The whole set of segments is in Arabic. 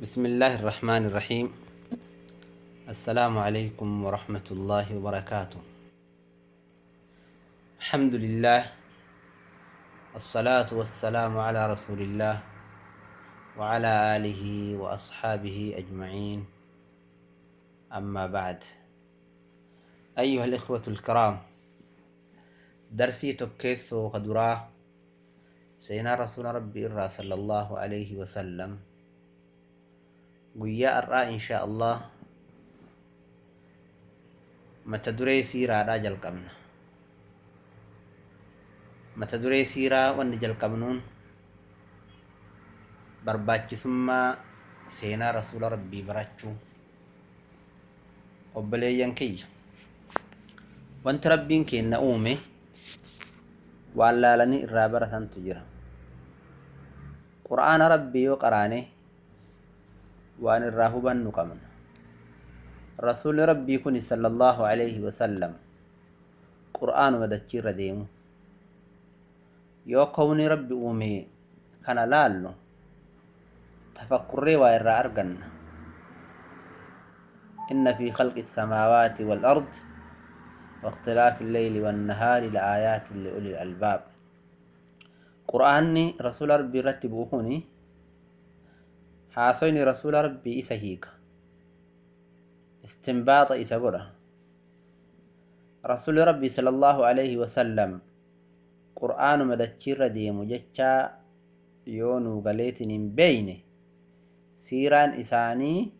بسم الله الرحمن الرحيم السلام عليكم ورحمة الله وبركاته الحمد لله الصلاة والسلام على رسول الله وعلى آله وأصحابه أجمعين أما بعد أيها الإخوة الكرام درسي تكيسو قدراه سينا رسول ربي صلى الله عليه وسلم guyyaa har'aa inshaa allah mata duree siiraadhaa jalqabna mata duree siiraa wanni jalqabnuun barbaachisummaa seenaa rasuula rabbii barachuu obboleeyyan kiyya wanti rabbiin keenna uume waan laalanii irraa baratantu jira qur'aana rabbii yoo qaraane وأن الراهب نقمن رسول ربي كن صلى الله عليه وسلم. قرآن ودكي رديم يو كوني ربي أمي كان لالو تفكري وإرى أرغن. إن في خلق السماوات والأرض واختلاف الليل والنهار لآيات لأولي الألباب. قرآني رسول ربي رتبوهني rabbii isa hiika istinbaaxa isa godha rasuli rabbii sala allahu alayhi wasallam qur'aanuma dachiirra deemu jechaa yoo nuu galeetin hin beeyne siiraan isaanii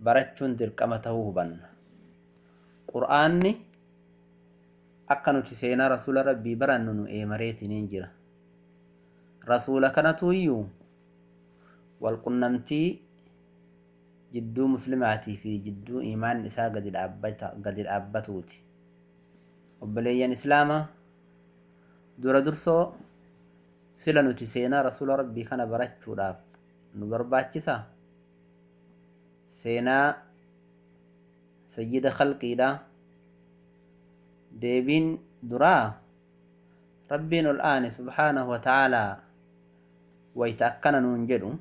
barachuun dirqama tahuu hubanna qur'aanni akka nuti seenaa rasuula rabbii barannu nu eemareetiniin jira rasuula kanatu iyyuu والقنمتي جدو مسلماتي في جدو إيمان نساء قد الأبتوتي. وبليا إسلاما دور درسو سلنو تسينا رسول ربي خانا براتشو راب نبربات جسا سينا سيد خلقي دا. ديبين درا. ربين الآن سبحانه وتعالى ويتأكنا ننجلو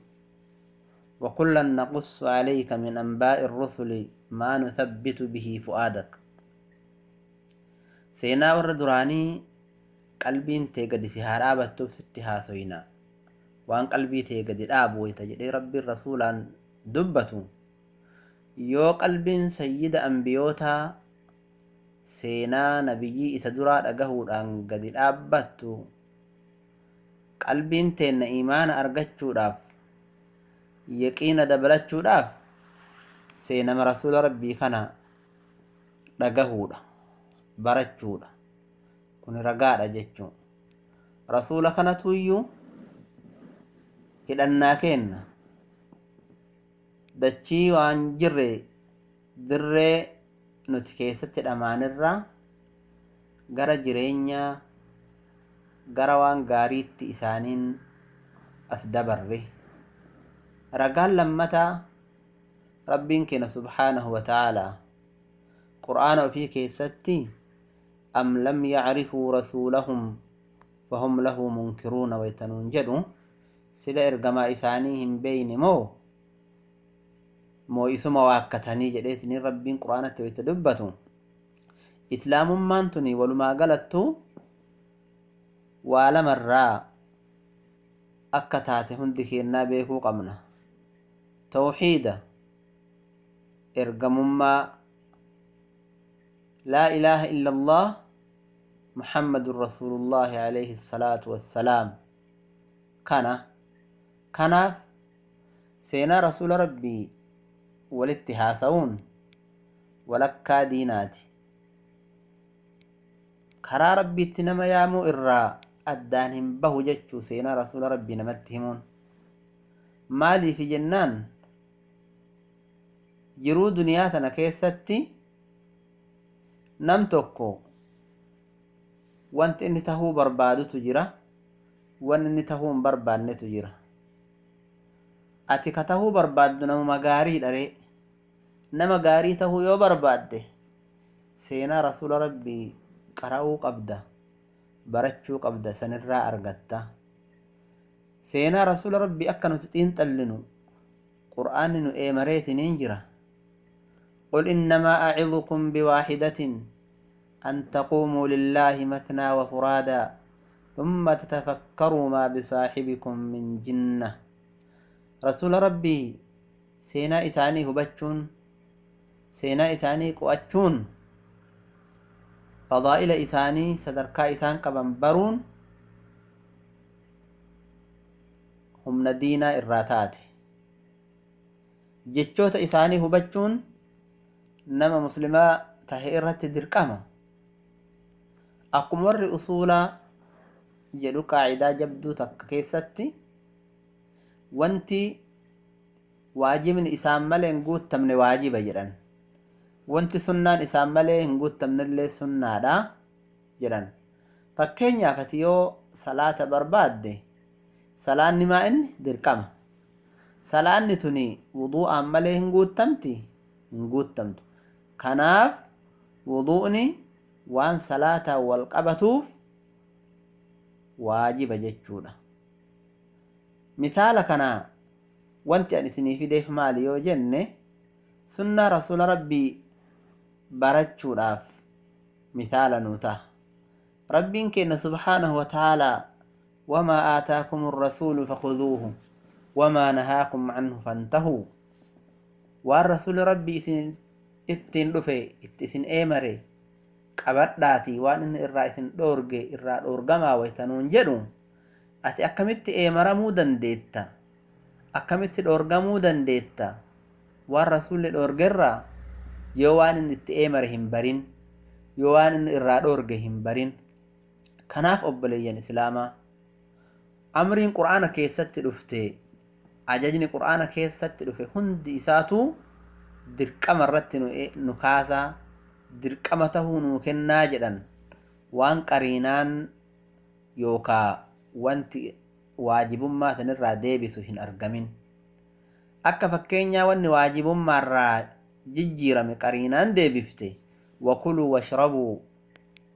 وكلا نقص عليك من أنباء الرسل ما نثبت به فؤادك. سينا ور دراني قلبين تيغدي سهارا بتوب ستها سوينا. وان قلبي تيغدي داب ويتجدي ربي الرسول دبتو. يو قلبين سيد أنبيوتا سينا نبيي إسدرا دقهود أن قد دابتو قلبين تين إيمان أرغتشو داب yaqiina dabalachuudhaaf seenama rasuula rabbii kana dhagahuudha barachuudha. Kun ragaadha jechuun. Rasuula kanatu iyyuu hidhannaa kenna dachii waan jirre dirree nuti keessatti dhamaanirraa gara jireenyaa gara waan gaariitti isaaniin as dabarre رجال لما تا ربين كنا سبحانه وتعالى. قرآن وفي كيستي أم لم يعرفوا رسولهم فهم له منكرون جدو. سلا إرقما إسانيهم بين مو مو إسو مواكتاني جديثني ربين قرآن ويتدبتو إسلام مانتني ولما قلتو وعلم الرا أكتاتهم دخيرنا بيهو قمنا. توحيدا إرجمما لا إله إلا الله محمد رسول الله عليه الصلاة والسلام. كان كان سينا رسول ربي والاتهاسون ولكا ديناتي. كرا ربي تنما يامو إرى أدانهم به جتشو سينا رسول ربي نمتهمون. مالي في جنان jiruu duniyaa tana keessatti nam tokko wanti inni tahuu barbaadutu jira wanti inni tahuu hin barbaannetu jira. Ati ka tahuu barbaaddu namuma gaarii dharee nama gaarii tahuu yoo barbaadde seenaa rasuula rabbii qara'uu qabda barachuu qabda sanirraa argatta. Seenaa rasuula rabbii akka nuti xiinxallinu qur'aanni nu eemareetiniin jira قل إنما أعظكم بواحدة أن تقوموا لله مثنى وفرادا ثم تتفكروا ما بصاحبكم من جنة. رسول ربي سينا إساني هبتشون سينا إساني قوأتشون فضائل إساني صدركا إسان قبن برون هم ندينا إراتات جتشوت إساني هبتشون nama muslimaa tahe irratti dirqama akkuma warri usuulaa jedhu qaacidaa jabduu takka keessatti wanti waajibni isaan malee hin guuttamne waajiba jedhan wanti sunnaan isaan malee hin guuttamnellee sunnaadha jedhan fakkeenyaaf ati yoo salaata barbaadde salaanni maa inni dirqama salaanni tuni wuduu'aan malee hin guuttamti hin guuttamtu كناف وضوءني وان صلاة والقبطوف واجب جتشونا مثال كنا وانت يعني سني في ديف مالي وجنة سنة رسول ربي برتشونا مثال نوتا ربي كنا سبحانه وتعالى وما آتاكم الرسول فخذوه وما نهاكم عنه فانتهوا. والرسول ربي سنين ittiin dhufe itti isin eemare qabadhaati waan inni irraa isin dhoorge irraa dhoorgamaa waytanuun jedhu ati akkamitti eemaramuu dandeetta? Akkamitti dhoorgamuu dandeetta? Waan rasuulli dhoorgerraa yoo waan inni itti eemare hin barin yoo waan inni irraa dhoorge hin barin kanaaf obboleeyyan islaamaa amriin qur'aana keessatti dhufte ajajni qur'aana keessatti dhufe hundi isaatu dirqama irratti nu kaasaa dirqama tahuu nuu kennaa jedhan waan qariinaan yookaa wanti waajibummaa sanirraa deebisu hin argamin. Akka fakkeenyaa wanni waajibummaarraa jijjiirame qariinaan deebifte wakuluu washrabuu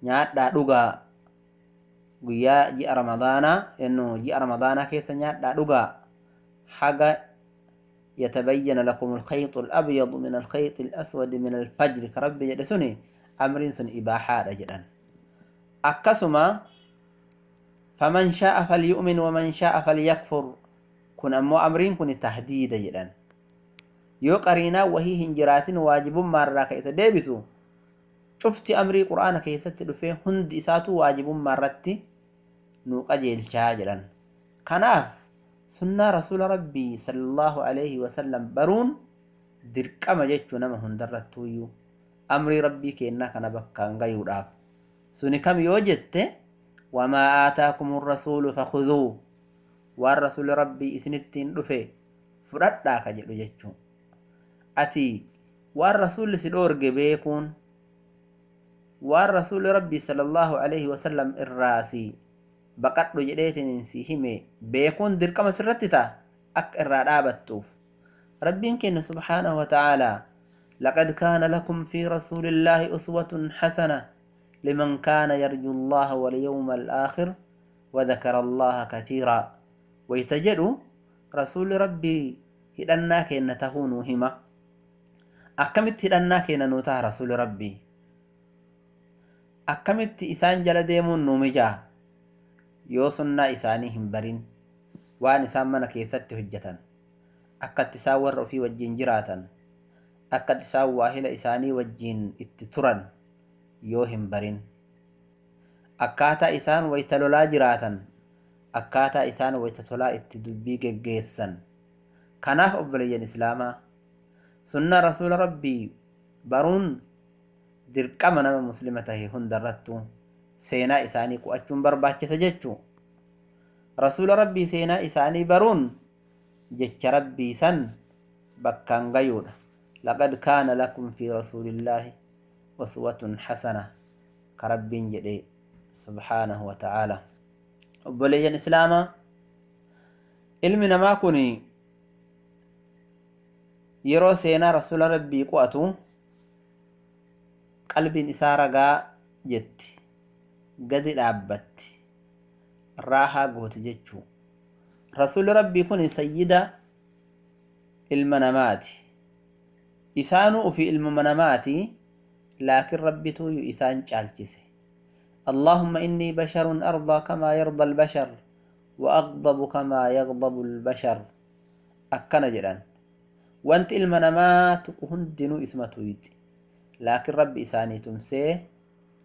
nyaadhaa dhugaa guyyaa ji'a ramadaanaa ji'a ramadaanaa keessa nyaadhaa dhugaa haga يتبين لكم الخيط الأبيض من الخيط الأسود من الفجر. كرب جدسني أمر سن إباحة جدا أكسما فمن شاء فليؤمن ومن شاء فليكفر. كن أمو أمرين كن تهديد جدا يو قرينا وهي هنجرات واجب مرة كيس ديبسو. شفت أمري قرآن كيس تدفين هند إساتو واجب مرة نوقا جيل جدا كناف sunnaa rasuula rabbii sallallahu alaihi wasallam baruun dirqama jechuu nama hundarrattuuyyuu amrii rabbii keennaa kana bakkaan gayuudhaaf suni kam yoo jette wamaa aataakum rasuulu fakuduu waan rasuuli rabbii isinittiin dhufe fudhadhaa ka jedhu jechuu ati waan rasuulli si dhoorge beekuun waan rasuuli rabbii sallallahu alaihi wasallam irraasii baqadhu jedheetiin si hime beekuun dirqama sirratti ta'a akka irraa dhaabattuuf. Rabbiin keenya subhaanahu wata'aalaa لقد كان لكم في رسول الله أسوة حسنة لمن كان يرجو الله واليوم الآخر وذكر الله كثيرا ويتجد رسول ربي هدنا كأن تهون هما أكمت هدنا كأن نوتا رسول ربي أكمت إسان جل ديمون نومجا yoo sunnaa isaanii hin barin waan isaan mana keessatti hojjetan akkatti isaan warra ofii wajjiin jiraatan akkatti isaan waahila isaanii wajjiin itti turan yoo hin barin. Akkaataa isaan wayta lolaa jiraatan akkaataa isaan wayta tolaa itti dubbii geggeessan. Kanaaf obboleeyyan islaamaa sunnaa rasuula rabbii baruun dirqama nama muslima tahe hundarrattuu seenaa isaanii qu'achuun barbaachisa jechuu rasuula rabbii seenaa isaanii baruun jecha rabbii san bakkaan gayuudha laqad kaana lakum fi rasuulillaahi uswatun hasana ka rabbiin jedhe subhaanahu wa ta'aalaa obboleeyyan islaamaa ilmi namaa kun yeroo seenaa rasuula rabbii qu'atu qalbiin isaa ragaa jetti gadi dhaabbatti. Raahaa goote jechuu. Rasuli rabbii kun sayyida ilma namaati. Isaanuu ufi ilma namaati laakin rabbituu yu isaan caalchise. Allahumma innii basharun ardaa kamaa yarda albashar wa agdabu kamaa yagdabu albashar akkana jedhan. Wanti ilma namaa tuqu hundinuu isma tuyixi laakin rabbi isaanii tumsee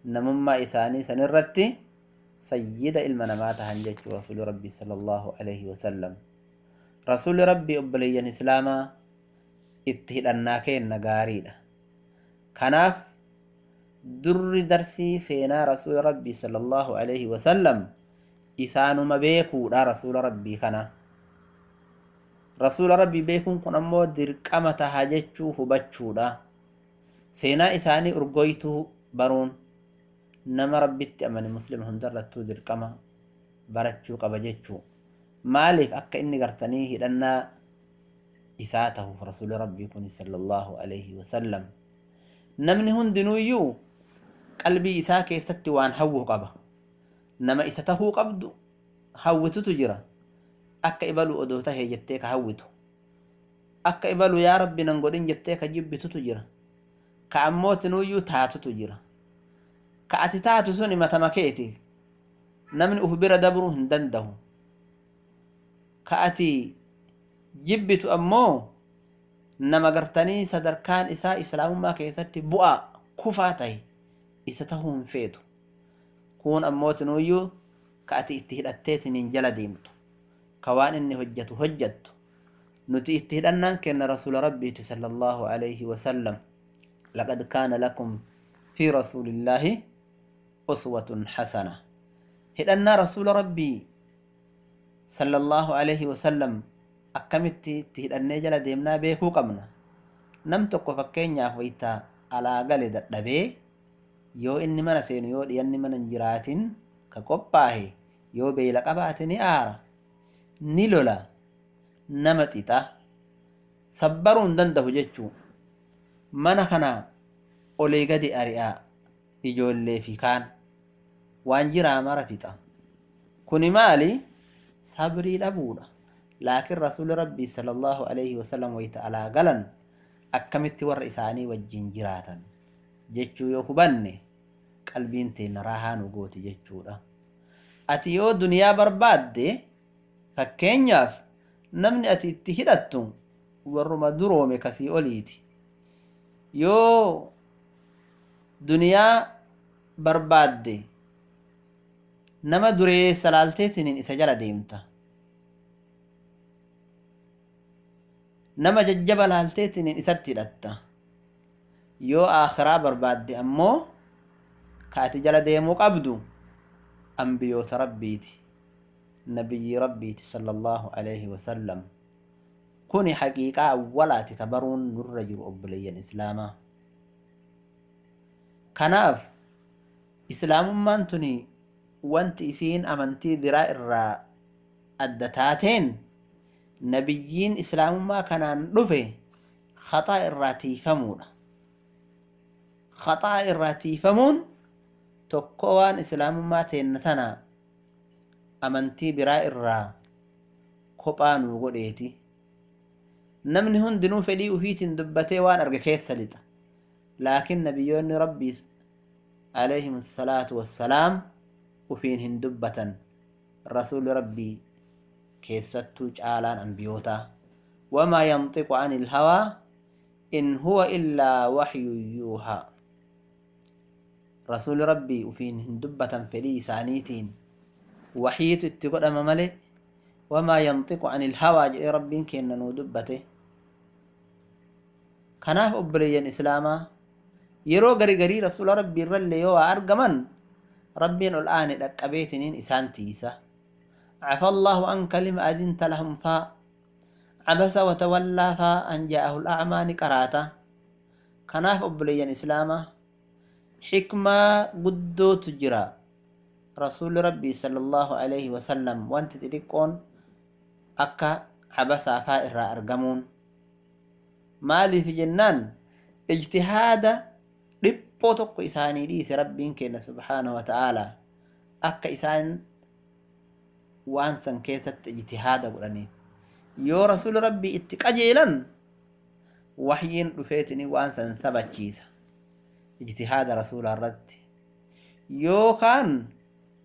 لكن ربي إساني تمسيه نمما إساني سنرتي سيد المنامات هنجج رسول ربي صلى الله عليه وسلم رسول ربي أبليا إسلاما اتهدنا كين نغاريدا كناف durri darsii seenaa rasuula rabbii sallallahu alaihi wasallam isaanuma beekuudha rasuula rabbii kana rasuula rabbii beekuun kun ammoo dirqama taha jechuu hubachuudha seenaa isaanii urgoytuu baruun nama rabbitti amane muslima hundarrattuu dirqama barachuu qaba jechuu maaliif akka inni gartanii hidhannaa isaa tahuuf rasuula rabbii kun sallallahu alaihi wasallam namni hundinuuyyuu qalbii isaa keessatti waan hawwu qaba nama isa tahuu qabdu hawwitutu jira akka ibalu odoo tahee jettee ka hawwitu akka ibalu yaa rabbi nan godhin jettee ka jibbitutu jira ka ammootinuuyyuu taatutu jira كاتي تاتو سوني متماكيتي نمن اوبر دبرو هندندو كأتي جبت أمو نما غرتني صدر كان إسا إسلام ما بوى بوا كفاتي. استهون فيتو. كون أموت نويو كأتي تهدتت نينجلا ديمت كوان ان هجت هجت نتي تهدنا كن رسول ربي صلى الله عليه وسلم. لقد كان لكم في رسول الله uswatun hasana. Hidhannaa rasuula rabbii sala allahu alayhi wasallam akkamitti itti hidhannee jala deemnaa beekuu qabna? Nam tokko fakkeenyaaf waytaa alaa gale dadhabee yoo inni mana seenu yoo dhiyanni mana hin jiraatin ka qophaahe yoo beela qabaate ni aara ni lola nama xixa. Sabbaruu hin jechuu. Mana kana olii gadi ari'aa ijoollee kaan waan jiraa mara fixa. Kuni maali? Sabrii dhabuudha. Laakiin rasuuli rabbii sallallahu alaihi wasallam wayta alaa galan akkamitti warra isaanii wajjin jiraatan? Jechuu yoo hubanne qalbiin teenya raahaa nu gooti jechuudha. Ati yoo duniyaa barbaadde fakkeenyaaf namni ati itti hidhattu warruma duroome kasii oliiti. Yoo duniyaa barbaadde nama dureessa laalteetiniin isa jala deemta nama jajjaba laalteetiniin isatti hidhatta yoo aakhiraa barbaadde ammoo ka ati jala deemuu qabdu ambiyoota rabbiiti nabiyyi rabbiiti sala allahu alayhi wasallam kuni haqiiqaa awwalaati ka baruun nurra jiru obboleeyyan islaamaa kanaaf islaamummaan tuni wanti isiin amantii biraa irraa adda taateen nabiyyiin islaamummaa kanaan dhufe khaxaa irraa tiifamuudha. Khaxaa irraa tiifamuun tokko waan islaamummaa teenna tana amantii biraa irraa kophaa nuu godheeti. Namni hundinuu fedhii ufiitiin dubbatee waan arge keessa lixa. Laakiin nabiyyoonni rabbii alayhim assalaatu wassalaam وفين hin dubbatan rasuul rabbii keessattuu caalaan anbiyoota وما ينطق عن الهوى إن هو إلا waxyu يوها رسول ربي وفين هندبة فلي سانيتين. وحيت اتقد أمام وما ينطق عن الهوى جئي ربي كينا نودبته كناف أبليا إسلاما. يرو غري غري رسول ربي رلي يوى أرقمن ol aane dhaqqabeetiniin isaan tiisa عفى الله عنك لما أذنت لهم فا عبس وتولى فا أن جاءه الأعمى نقراتا كناف أبليا إسلاما حكمة قدو تجرى. رسول ربي صلى الله عليه وسلم. وانت تلقون أكا عبس فائر أرقمون. مالي في جنان. اجتهاد dhiphoo tokko isaanii dhiise rabbiin kenna subhaanahu wa ta'aalaa akka isaan waan san keessatti ijtihaada godhaniif yoo rasuuli rabbii itti qajeelan waxyiin dhufeetini waan san sabachiisa ijtihaada rasuulaa irratti yookaan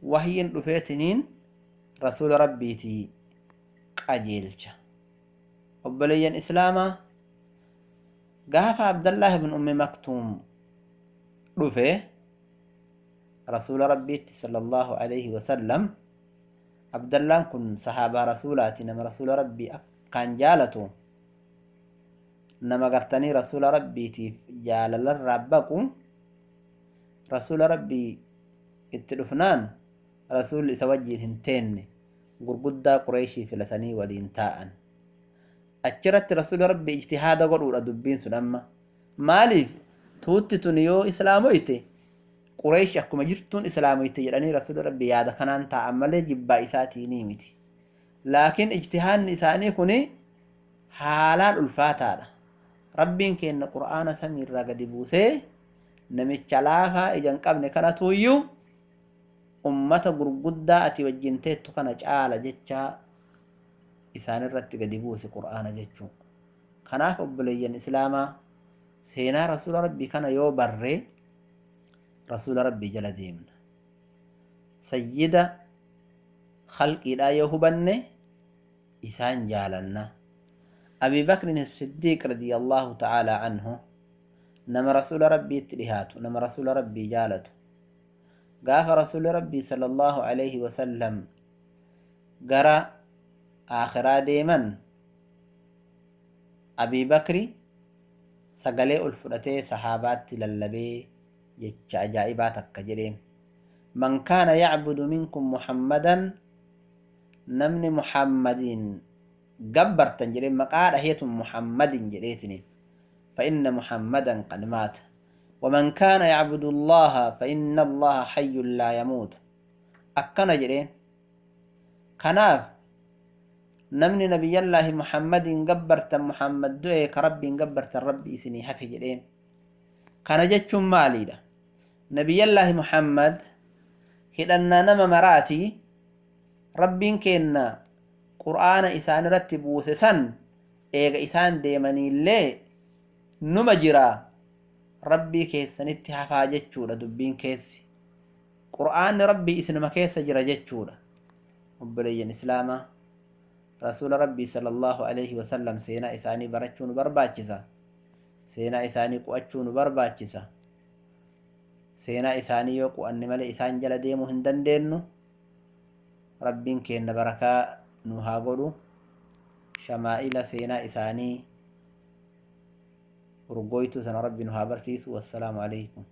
waxyiin dhufeetiniin rasuula rabbiitii qajeelcha obboleeyyan islaamaa gaafa abdallah ibn ummi maktuum dhufe rasuula rabbiitti sala allahu alayhi wasallam abdallaan kun sahaabaa rasuulaati nama rasuula rabbii akkaan jaalatu nama gartanii rasuula rabbiitiif jaalalarraa baqu rasuula rabbii itti dhufnaan rasuulli isa wajjiin hin teenne gurguddaa qureeshii filatanii waliin taa'an achirratti rasuulli rabbii ijtihaada godhuudha dubbiin sun amma maaliif tuutti tun yoo islaamoyte qureesh akkuma jirtuun islaamoyte jedhanii rasuulli rabbii yaada kanaan taa'an malee jibbaa isaatiinii miti laakiin ijtihaadni isaanii kun haalaan ulfaataadha rabbiin kenna qur'aana samiirraa gadi buusee namicha laafaa ija qabne kanatuuyyuu ummata gurguddaa ati wajjin teettu kana caala jechaa isaan irratti gadi buuse qur'aana jechuun kanaaf obboleeyyan islaamaa seenaa rasuula rabbii kana yoo barree rasuula rabbii jala deemna sayyida khalqiidhaa yoo hubanne isaan jaalanna أبي بكر الصديق رضي الله تعالى عنه نما رسول ربي اتلهاته نما رسول ربي جالته قاف رسول ربي صلى الله عليه وسلم قرأ آخرا ديما أبي بكر سقلي الفرتي صحابات للبي جتش أجائباتك جرين من كان يعبد منكم محمدا نمن محمدين gabbartan jedhee maqaa dhaheetun muhammadin jedheetini فإن محمدا قد مات ومن كان يعبد الله فإن الله حي لا يموت أكنا جرين كناف نمني نبي الله محمد قبرت محمد دوئي كرب قبرت ربي سني حفي جرين كان جتشم مالي ده نبي الله محمد هدنا نما مراتي ربين كينا isaan irratti buuse san eega isaan deemaniillee numa jira rabbii keessanitti hafaa jechuudha dubbiin keessi qur'aanni rabbii isinuma keessa jira jechuudha obboleeyyan islaamaa rasuula rabbii sala allahu alayhi wasallam seenaa isaanii barachuu nu barbaachisa seenaa isaanii qu'achuu nu barbaachisa seenaa isaanii yoo qu'anne malee isaan jala deemuu hin dandeenyu rabbiin keenna barakaa nu haa godhu shamaa'ila seenaa isaanii urgoytuu sana rabbi nu haa barsiisu wassalaamu alaykum